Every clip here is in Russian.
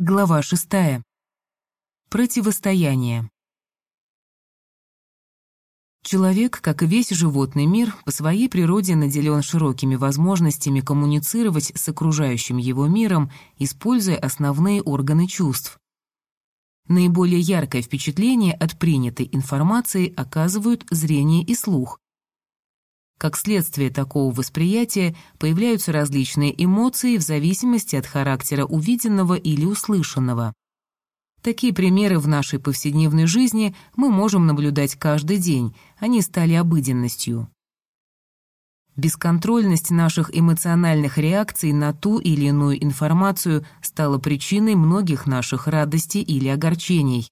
Глава шестая. Противостояние. Человек, как и весь животный мир, по своей природе наделен широкими возможностями коммуницировать с окружающим его миром, используя основные органы чувств. Наиболее яркое впечатление от принятой информации оказывают зрение и слух. Как следствие такого восприятия появляются различные эмоции в зависимости от характера увиденного или услышанного. Такие примеры в нашей повседневной жизни мы можем наблюдать каждый день, они стали обыденностью. Бесконтрольность наших эмоциональных реакций на ту или иную информацию стала причиной многих наших радостей или огорчений.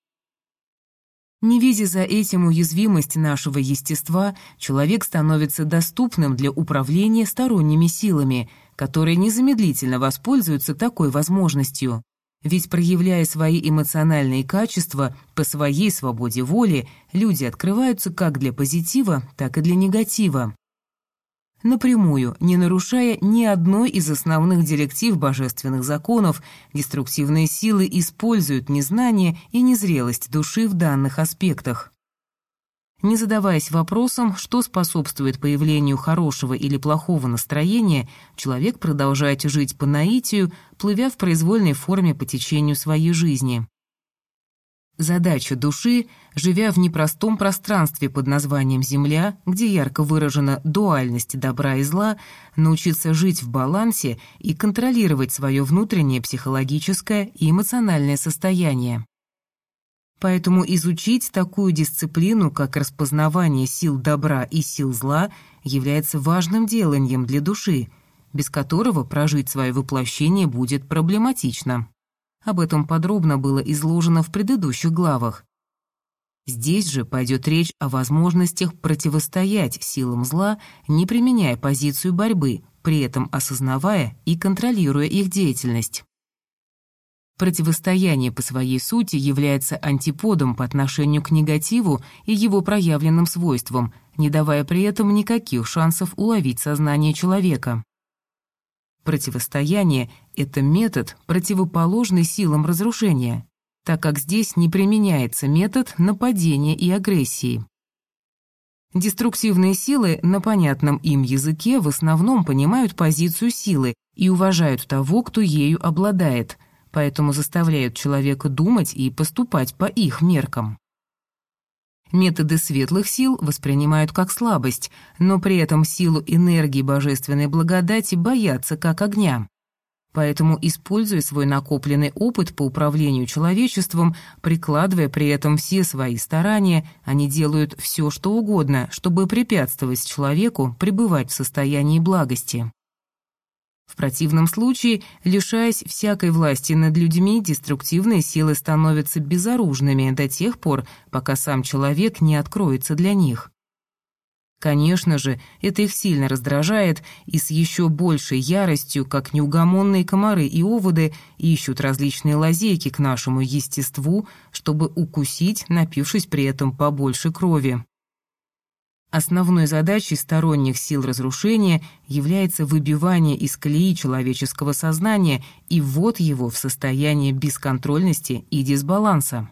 Не видя за этим уязвимость нашего естества, человек становится доступным для управления сторонними силами, которые незамедлительно воспользуются такой возможностью. Ведь проявляя свои эмоциональные качества по своей свободе воли, люди открываются как для позитива, так и для негатива напрямую, не нарушая ни одной из основных директив божественных законов, деструктивные силы используют незнание и незрелость души в данных аспектах. Не задаваясь вопросом, что способствует появлению хорошего или плохого настроения, человек продолжает жить по наитию, плывя в произвольной форме по течению своей жизни. Задача души, живя в непростом пространстве под названием Земля, где ярко выражена дуальность добра и зла, научиться жить в балансе и контролировать свое внутреннее психологическое и эмоциональное состояние. Поэтому изучить такую дисциплину, как распознавание сил добра и сил зла, является важным деланием для души, без которого прожить свое воплощение будет проблематично. Об этом подробно было изложено в предыдущих главах. Здесь же пойдет речь о возможностях противостоять силам зла, не применяя позицию борьбы, при этом осознавая и контролируя их деятельность. Противостояние по своей сути является антиподом по отношению к негативу и его проявленным свойствам, не давая при этом никаких шансов уловить сознание человека. Противостояние — это метод, противоположный силам разрушения, так как здесь не применяется метод нападения и агрессии. Деструктивные силы на понятном им языке в основном понимают позицию силы и уважают того, кто ею обладает, поэтому заставляют человека думать и поступать по их меркам. Методы светлых сил воспринимают как слабость, но при этом силу энергии божественной благодати боятся как огня. Поэтому, используя свой накопленный опыт по управлению человечеством, прикладывая при этом все свои старания, они делают все, что угодно, чтобы препятствовать человеку пребывать в состоянии благости. В противном случае, лишаясь всякой власти над людьми, деструктивные силы становятся безоружными до тех пор, пока сам человек не откроется для них. Конечно же, это их сильно раздражает, и с еще большей яростью, как неугомонные комары и оводы, ищут различные лазейки к нашему естеству, чтобы укусить, напившись при этом побольше крови. Основной задачей сторонних сил разрушения является выбивание из колеи человеческого сознания и ввод его в состояние бесконтрольности и дисбаланса.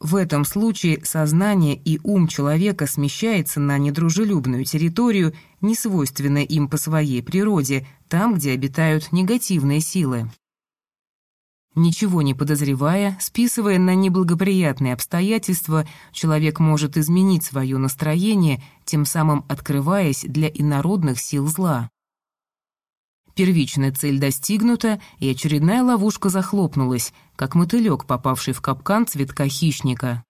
В этом случае сознание и ум человека смещается на недружелюбную территорию, несвойственную им по своей природе, там, где обитают негативные силы. Ничего не подозревая, списывая на неблагоприятные обстоятельства, человек может изменить свое настроение, тем самым открываясь для инородных сил зла. Первичная цель достигнута, и очередная ловушка захлопнулась, как мотылек, попавший в капкан цветка хищника.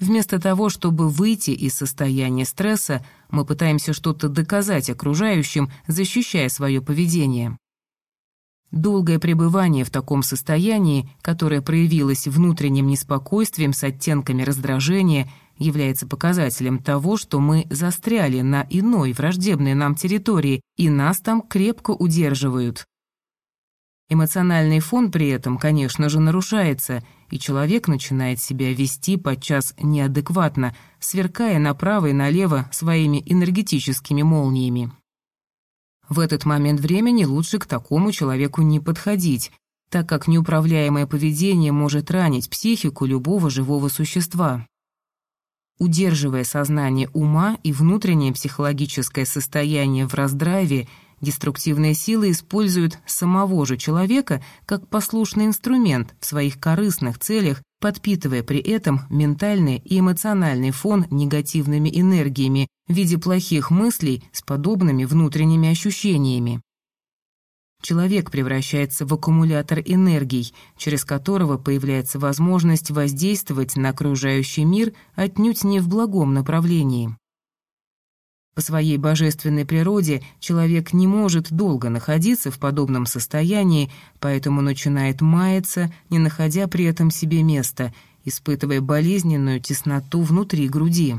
Вместо того, чтобы выйти из состояния стресса, мы пытаемся что-то доказать окружающим, защищая свое поведение. Долгое пребывание в таком состоянии, которое проявилось внутренним неспокойствием с оттенками раздражения, является показателем того, что мы застряли на иной враждебной нам территории, и нас там крепко удерживают. Эмоциональный фон при этом, конечно же, нарушается, и человек начинает себя вести подчас неадекватно, сверкая направо и налево своими энергетическими молниями. В этот момент времени лучше к такому человеку не подходить, так как неуправляемое поведение может ранить психику любого живого существа. Удерживая сознание ума и внутреннее психологическое состояние в раздрайве, деструктивные силы используют самого же человека как послушный инструмент в своих корыстных целях, подпитывая при этом ментальный и эмоциональный фон негативными энергиями в виде плохих мыслей с подобными внутренними ощущениями. Человек превращается в аккумулятор энергий, через которого появляется возможность воздействовать на окружающий мир отнюдь не в благом направлении. По своей божественной природе человек не может долго находиться в подобном состоянии, поэтому начинает маяться, не находя при этом себе места, испытывая болезненную тесноту внутри груди.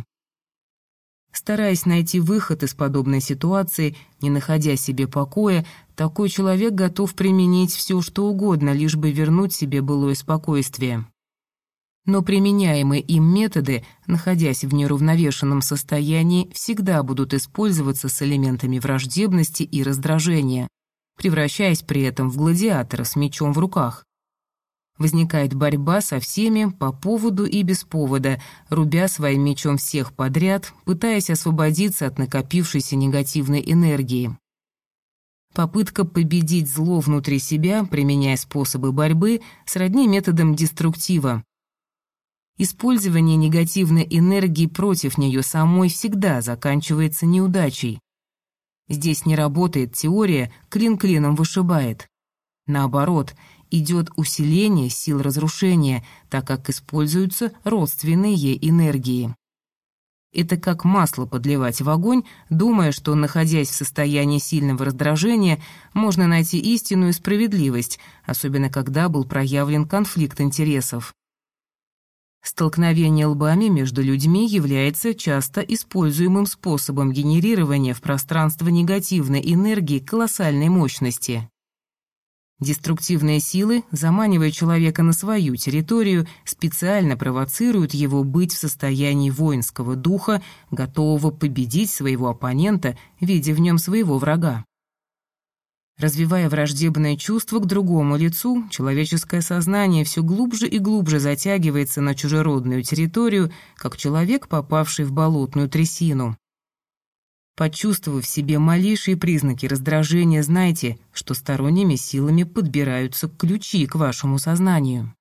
Стараясь найти выход из подобной ситуации, не находя себе покоя, такой человек готов применить все, что угодно, лишь бы вернуть себе былое спокойствие. Но применяемые им методы, находясь в неравновешенном состоянии, всегда будут использоваться с элементами враждебности и раздражения, превращаясь при этом в гладиатора с мечом в руках. Возникает борьба со всеми по поводу и без повода, рубя своим мечом всех подряд, пытаясь освободиться от накопившейся негативной энергии. Попытка победить зло внутри себя, применяя способы борьбы, сродни методам деструктива. Использование негативной энергии против нее самой всегда заканчивается неудачей. Здесь не работает теория «клин клином вышибает». Наоборот – идет усиление сил разрушения, так как используются родственные ей энергии. Это как масло подливать в огонь, думая, что, находясь в состоянии сильного раздражения, можно найти истину и справедливость, особенно когда был проявлен конфликт интересов. Столкновение лбами между людьми является часто используемым способом генерирования в пространство негативной энергии колоссальной мощности. Деструктивные силы, заманивая человека на свою территорию, специально провоцируют его быть в состоянии воинского духа, готового победить своего оппонента, видя в нем своего врага. Развивая враждебное чувство к другому лицу, человеческое сознание все глубже и глубже затягивается на чужеродную территорию, как человек, попавший в болотную трясину. Почувствовав в себе малейшие признаки раздражения, знайте, что сторонними силами подбираются ключи к вашему сознанию.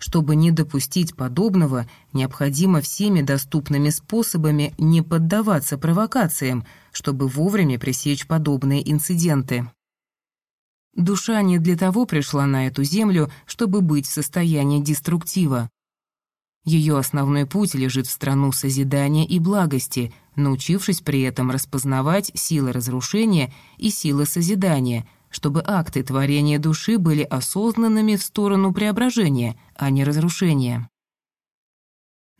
Чтобы не допустить подобного, необходимо всеми доступными способами не поддаваться провокациям, чтобы вовремя пресечь подобные инциденты. Душа не для того пришла на эту землю, чтобы быть в состоянии деструктива. Ее основной путь лежит в страну созидания и благости – научившись при этом распознавать силы разрушения и силы созидания, чтобы акты творения души были осознанными в сторону преображения, а не разрушения.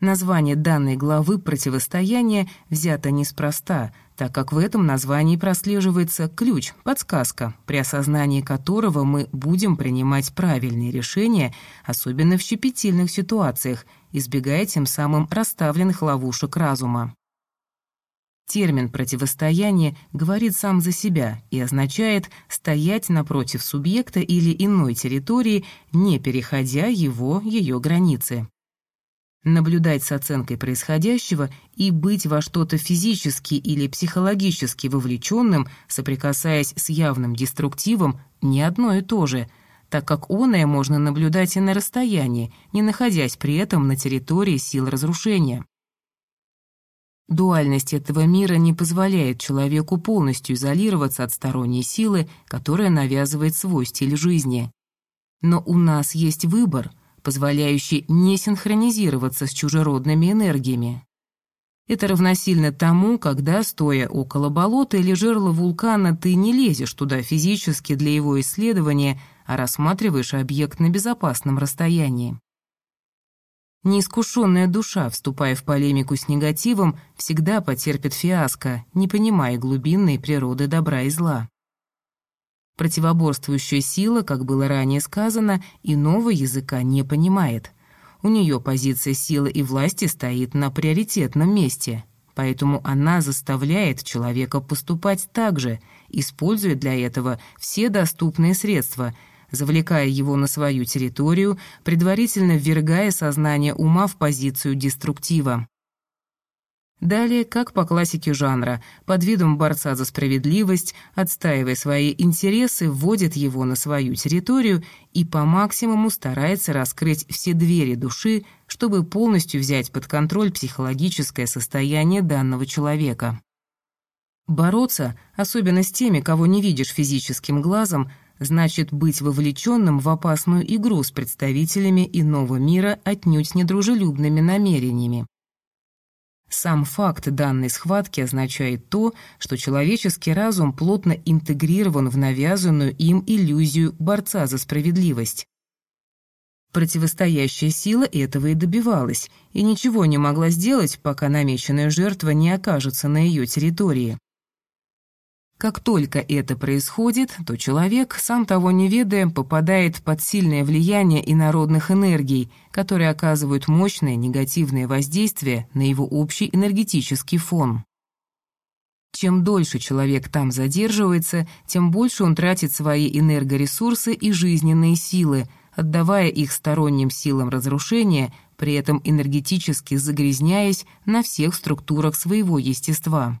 Название данной главы «Противостояние» взято неспроста, так как в этом названии прослеживается ключ, подсказка, при осознании которого мы будем принимать правильные решения, особенно в щепетильных ситуациях, избегая тем самым расставленных ловушек разума. Термин «противостояние» говорит сам за себя и означает стоять напротив субъекта или иной территории, не переходя его, ее границы. Наблюдать с оценкой происходящего и быть во что-то физически или психологически вовлеченным, соприкасаясь с явным деструктивом, не одно и то же, так как оное можно наблюдать и на расстоянии, не находясь при этом на территории сил разрушения. Дуальность этого мира не позволяет человеку полностью изолироваться от сторонней силы, которая навязывает свой стиль жизни. Но у нас есть выбор, позволяющий не синхронизироваться с чужеродными энергиями. Это равносильно тому, когда, стоя около болота или жерла вулкана, ты не лезешь туда физически для его исследования, а рассматриваешь объект на безопасном расстоянии. Неискушенная душа, вступая в полемику с негативом, всегда потерпит фиаско, не понимая глубинной природы добра и зла. Противоборствующая сила, как было ранее сказано, иного языка не понимает. У нее позиция силы и власти стоит на приоритетном месте, поэтому она заставляет человека поступать так же, используя для этого все доступные средства – завлекая его на свою территорию, предварительно ввергая сознание ума в позицию деструктива. Далее, как по классике жанра, под видом борца за справедливость, отстаивая свои интересы, вводит его на свою территорию и по максимуму старается раскрыть все двери души, чтобы полностью взять под контроль психологическое состояние данного человека. Бороться, особенно с теми, кого не видишь физическим глазом, значит быть вовлеченным в опасную игру с представителями иного мира отнюдь недружелюбными намерениями. Сам факт данной схватки означает то, что человеческий разум плотно интегрирован в навязанную им иллюзию борца за справедливость. Противостоящая сила этого и добивалась, и ничего не могла сделать, пока намеченная жертва не окажется на ее территории. Как только это происходит, то человек, сам того не ведая, попадает под сильное влияние инородных энергий, которые оказывают мощное негативное воздействие на его общий энергетический фон. Чем дольше человек там задерживается, тем больше он тратит свои энергоресурсы и жизненные силы, отдавая их сторонним силам разрушения, при этом энергетически загрязняясь на всех структурах своего естества.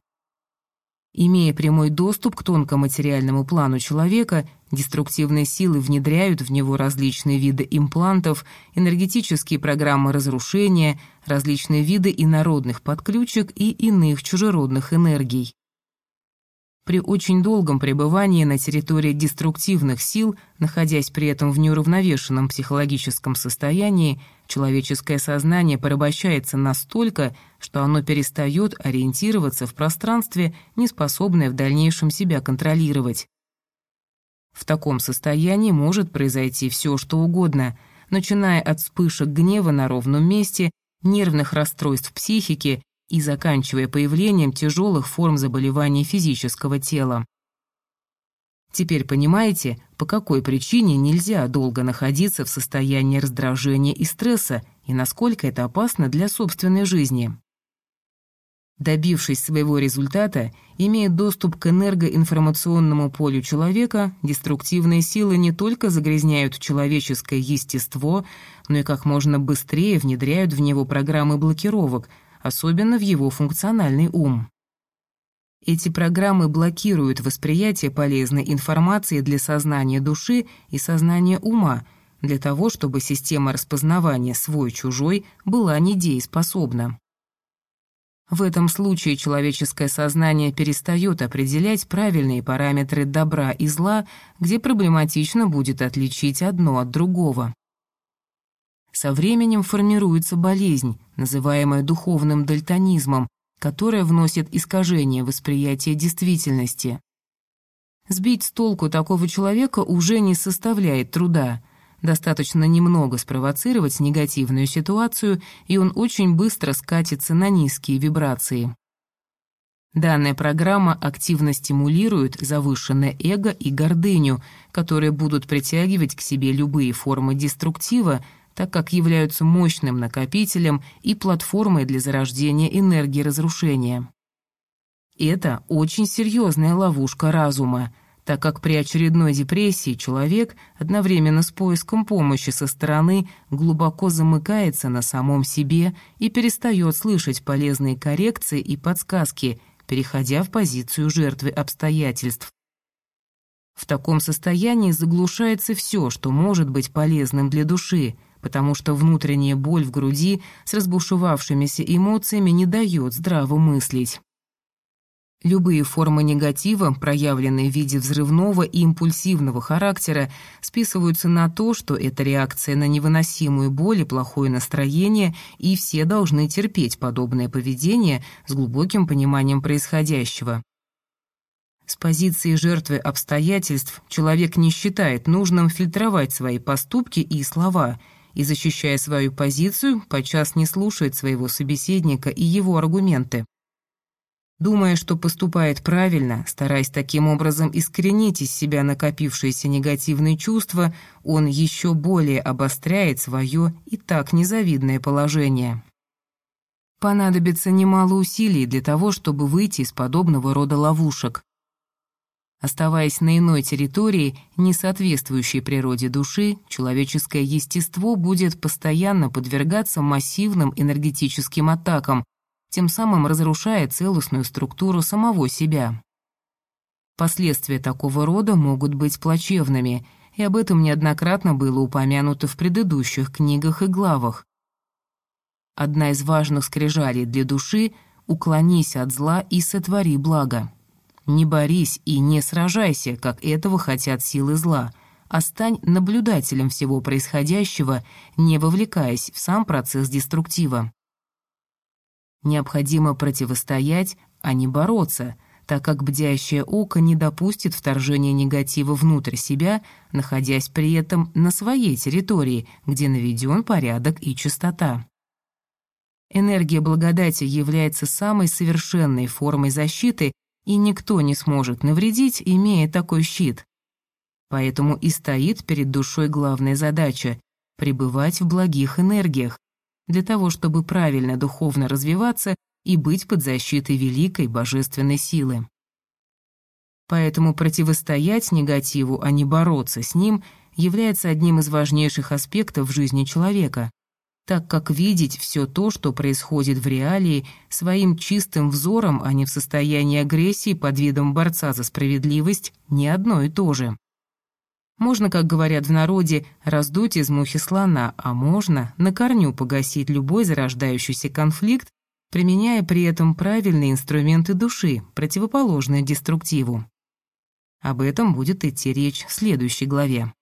Имея прямой доступ к тонкоматериальному плану человека, деструктивные силы внедряют в него различные виды имплантов, энергетические программы разрушения, различные виды инородных подключек и иных чужеродных энергий. При очень долгом пребывании на территории деструктивных сил, находясь при этом в неуравновешенном психологическом состоянии, человеческое сознание порабощается настолько, что оно перестает ориентироваться в пространстве, не способное в дальнейшем себя контролировать. В таком состоянии может произойти все, что угодно, начиная от вспышек гнева на ровном месте, нервных расстройств психики и заканчивая появлением тяжелых форм заболеваний физического тела. Теперь понимаете, по какой причине нельзя долго находиться в состоянии раздражения и стресса и насколько это опасно для собственной жизни. Добившись своего результата, имея доступ к энергоинформационному полю человека, деструктивные силы не только загрязняют человеческое естество, но и как можно быстрее внедряют в него программы блокировок – особенно в его функциональный ум. Эти программы блокируют восприятие полезной информации для сознания души и сознания ума, для того, чтобы система распознавания свой-чужой была недееспособна. В этом случае человеческое сознание перестает определять правильные параметры добра и зла, где проблематично будет отличить одно от другого. Со временем формируется болезнь, называемая духовным дальтонизмом, которая вносит искажение восприятия действительности. Сбить с толку такого человека уже не составляет труда. Достаточно немного спровоцировать негативную ситуацию, и он очень быстро скатится на низкие вибрации. Данная программа активно стимулирует завышенное эго и гордыню, которые будут притягивать к себе любые формы деструктива, так как являются мощным накопителем и платформой для зарождения энергии разрушения. Это очень серьезная ловушка разума, так как при очередной депрессии человек одновременно с поиском помощи со стороны глубоко замыкается на самом себе и перестает слышать полезные коррекции и подсказки, переходя в позицию жертвы обстоятельств. В таком состоянии заглушается все, что может быть полезным для души, потому что внутренняя боль в груди с разбушевавшимися эмоциями не дает здраво мыслить. Любые формы негатива, проявленные в виде взрывного и импульсивного характера, списываются на то, что это реакция на невыносимую боль и плохое настроение, и все должны терпеть подобное поведение с глубоким пониманием происходящего. С позиции жертвы обстоятельств человек не считает нужным фильтровать свои поступки и слова – и, защищая свою позицию, подчас не слушает своего собеседника и его аргументы. Думая, что поступает правильно, стараясь таким образом искоренить из себя накопившиеся негативные чувства, он еще более обостряет свое и так незавидное положение. Понадобится немало усилий для того, чтобы выйти из подобного рода ловушек. Оставаясь на иной территории, не соответствующей природе души, человеческое естество будет постоянно подвергаться массивным энергетическим атакам, тем самым разрушая целостную структуру самого себя. Последствия такого рода могут быть плачевными, и об этом неоднократно было упомянуто в предыдущих книгах и главах. Одна из важных скрижалей для души — уклонись от зла и сотвори благо. Не борись и не сражайся, как этого хотят силы зла, а стань наблюдателем всего происходящего, не вовлекаясь в сам процесс деструктива. Необходимо противостоять, а не бороться, так как бдящее око не допустит вторжения негатива внутрь себя, находясь при этом на своей территории, где наведен порядок и чистота. Энергия благодати является самой совершенной формой защиты, и никто не сможет навредить, имея такой щит. Поэтому и стоит перед душой главная задача — пребывать в благих энергиях, для того, чтобы правильно духовно развиваться и быть под защитой великой божественной силы. Поэтому противостоять негативу, а не бороться с ним, является одним из важнейших аспектов жизни человека, так как видеть все то, что происходит в реалии, своим чистым взором, а не в состоянии агрессии под видом борца за справедливость, не одно и то же. Можно, как говорят в народе, раздуть из мухи слона, а можно на корню погасить любой зарождающийся конфликт, применяя при этом правильные инструменты души, противоположные деструктиву. Об этом будет идти речь в следующей главе.